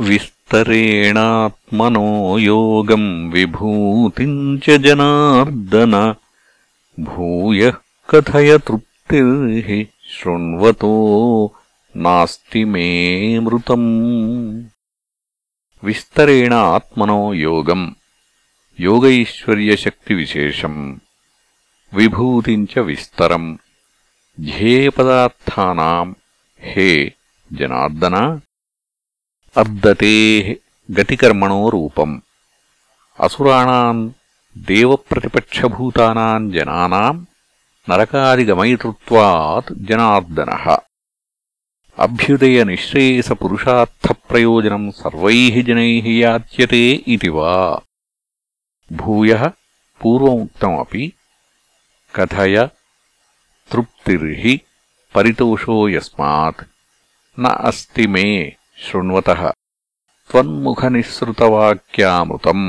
विस्तरेणात्मनो योगम् विभूतिम् च जनार्दन। भूयः कथय तृप्तिर्हि शृण्वतो नास्ति मे मृतम्। विस्तरेण आत्मनो योगम् योगैश्वर्यशक्तिविशेषम् विभूतिम् च विस्तरम्। ध्येयपदार्थानाम् हे जनार्दन అబ్దతేః గతికర్మణో రూపం. అసురాణాం దేవప్రతిపక్షభూతానాం జనానాం నరకాదిగమయితృత్వాత్ జనార్దనః. ప్రయోజనం సర్వైః జనైः యాచ్యతే ఇతి వా. భూయः పూర్వముక్తమపి కథయ తృప్తిర్హి పరితోషో యస్మాత్ న అస్తి మే. शृण्वतः त्वन्मुखनिःसृतवाक्यामृतम्